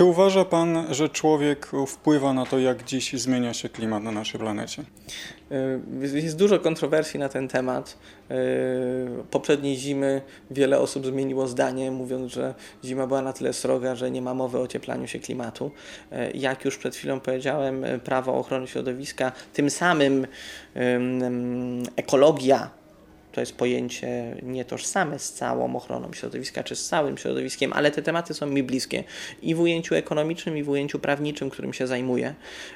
Czy uważa Pan, że człowiek wpływa na to, jak dziś zmienia się klimat na naszej planecie? Y, jest dużo kontrowersji na ten temat. Y, poprzedniej zimy wiele osób zmieniło zdanie, mówiąc, że zima była na tyle sroga, że nie ma mowy o ocieplaniu się klimatu. Y, jak już przed chwilą powiedziałem, prawo ochrony środowiska, tym samym ekologia to jest pojęcie nietożsame z całą ochroną środowiska czy z całym środowiskiem, ale te tematy są mi bliskie i w ujęciu ekonomicznym, i w ujęciu prawniczym, którym się zajmuję.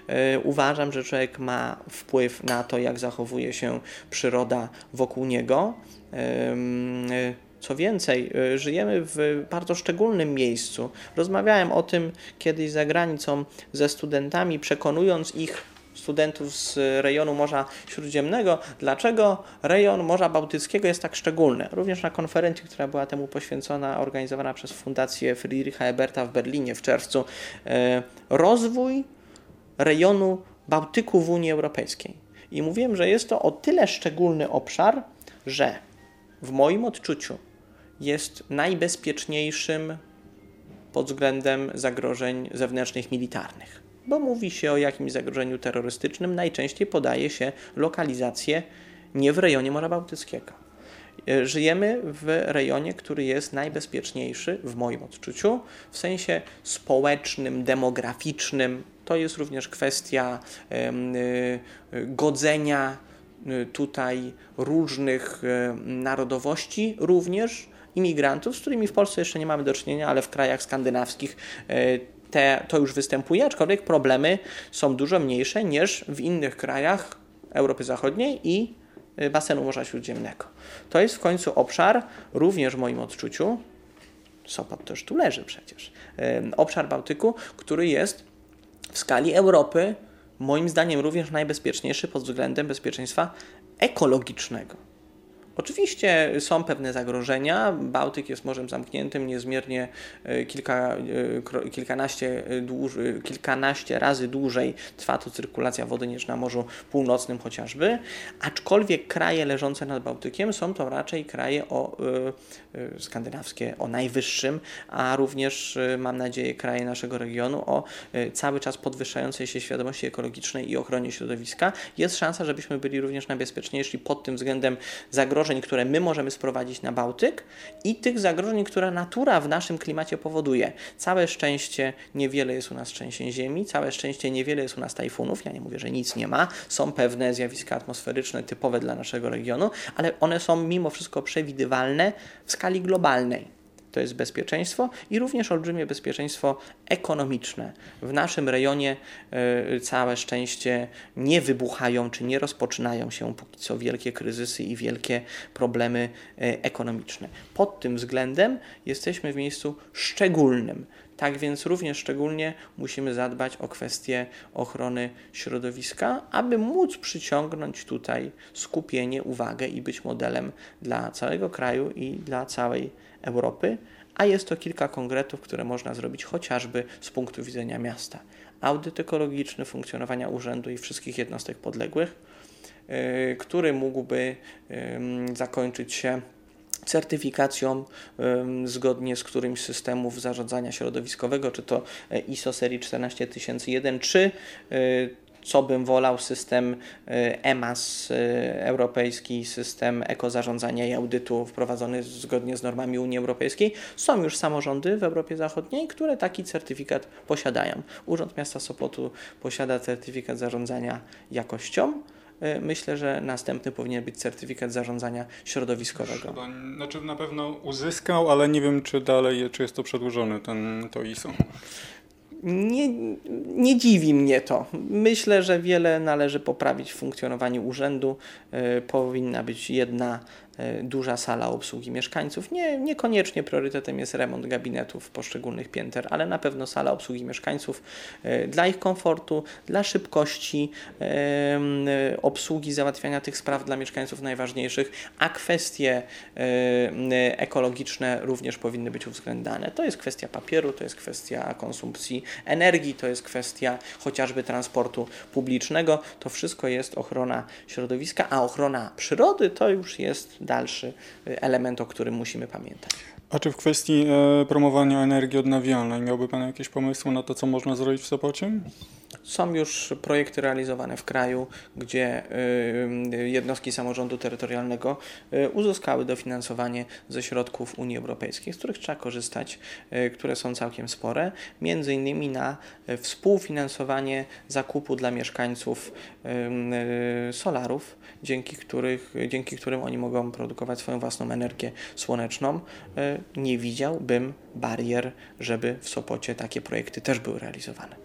Yy, uważam, że człowiek ma wpływ na to, jak zachowuje się przyroda wokół niego. Yy, co więcej, e, żyjemy w bardzo szczególnym miejscu. Rozmawiałem o tym kiedyś za granicą ze studentami, przekonując ich studentów z rejonu Morza Śródziemnego, dlaczego rejon Morza Bałtyckiego jest tak szczególny. Również na konferencji, która była temu poświęcona, organizowana przez Fundację Friedricha Eberta w Berlinie w czerwcu, e, rozwój rejonu Bałtyku w Unii Europejskiej. I mówiłem, że jest to o tyle szczególny obszar, że w moim odczuciu jest najbezpieczniejszym pod względem zagrożeń zewnętrznych militarnych bo mówi się o jakimś zagrożeniu terrorystycznym, najczęściej podaje się lokalizację nie w rejonie Morza Bałtyckiego. E, żyjemy w rejonie, który jest najbezpieczniejszy w moim odczuciu, w sensie społecznym, demograficznym. To jest również kwestia e, godzenia e, tutaj różnych narodowości, również imigrantów, z którymi w Polsce jeszcze nie mamy do czynienia, ale w krajach skandynawskich te, to już występuje, aczkolwiek problemy są dużo mniejsze niż w innych krajach Europy Zachodniej i y, basenu Morza Śródziemnego. To jest w końcu obszar, również w moim odczuciu, Sopot też tu leży przecież, obszar Bałtyku, który jest w skali Europy moim zdaniem również najbezpieczniejszy pod względem bezpieczeństwa ekologicznego. Oczywiście są pewne zagrożenia. Bałtyk jest morzem zamkniętym, niezmiernie e, kilka, e, kilkanaście, e, kilkanaście razy dłużej trwa tu cyrkulacja wody niż na Morzu Północnym chociażby. Aczkolwiek kraje leżące nad Bałtykiem są to raczej kraje o, y, skandynawskie o najwyższym, a również mam nadzieję kraje naszego regionu o cały czas podwyższającej się świadomości ekologicznej i ochronie środowiska. Jest szansa, żebyśmy byli również najbezpieczniejsi pod tym względem zagrożeń zagrożeń, które my możemy sprowadzić na Bałtyk i tych zagrożeń, które natura w naszym klimacie powoduje. Całe szczęście niewiele jest u nas trzęsień ziemi, całe szczęście niewiele jest u nas tajfunów. Ja nie mówię, że nic nie ma. Są pewne zjawiska atmosferyczne typowe dla naszego regionu, ale one są mimo wszystko przewidywalne w skali globalnej to jest bezpieczeństwo i również olbrzymie bezpieczeństwo ekonomiczne. W naszym rejonie y, całe szczęście nie wybuchają czy nie rozpoczynają się póki co wielkie kryzysy i wielkie problemy y, ekonomiczne. Pod tym względem jesteśmy w miejscu szczególnym. Tak więc również szczególnie musimy zadbać o kwestię ochrony środowiska, aby móc przyciągnąć tutaj skupienie, uwagę i być modelem dla całego kraju i dla całej Europy, a jest to kilka konkretów, które można zrobić chociażby z punktu widzenia miasta. Audyt ekologiczny funkcjonowania urzędu i wszystkich jednostek podległych, yy, który mógłby zakończyć się certyfikacją zgodnie z którymś z systemów zarządzania środowiskowego, czy to ISO serii 14001, czy yy, co bym wolał, system y, EMAS, y, europejski system ekozarządzania i audytu wprowadzony zgodnie z normami Unii Europejskiej. Są już samorządy w Europie Zachodniej, które taki certyfikat posiadają. Urząd Miasta Sopotu posiada certyfikat zarządzania jakością y, myślę, że następny powinien być certyfikat zarządzania środowiskowego. Chyba, znaczy na pewno uzyskał, ale nie wiem, czy dalej, czy jest to przedłużony, ten, to ISO nie, nie dziwi mnie to. Myślę, że wiele należy poprawić w funkcjonowaniu urzędu. Y, powinna być jedna E, duża sala obsługi mieszkańców. Nie, niekoniecznie priorytetem jest remont gabinetów poszczególnych pięter, ale na pewno sala obsługi mieszkańców e, dla ich komfortu, dla szybkości e, obsługi, załatwiania tych spraw dla mieszkańców najważniejszych, a kwestie ekologiczne również powinny być uwzględniane. To jest kwestia papieru, to jest kwestia konsumpcji energii, to jest kwestia chociażby transportu publicznego. To wszystko jest ochrona środowiska, a ochrona przyrody to już jest dalszy y, element, o którym musimy pamiętać. A czy w kwestii e, promowania energii odnawialnej miałby Pan jakieś pomysły na to, co można zrobić w Sopocie? Są już projekty realizowane w kraju, gdzie y, jednostki samorządu terytorialnego y, uzyskały dofinansowanie ze środków Unii Europejskiej, z których trzeba korzystać, y, które są całkiem spore, między innymi na y, współfinansowanie zakupu dla mieszkańców y, y, solarów, dzięki, których, dzięki którym oni mogą produkować swoją własną energię słoneczną. Y, Nie widziałbym barier, żeby w Sopocie takie projekty też były realizowane.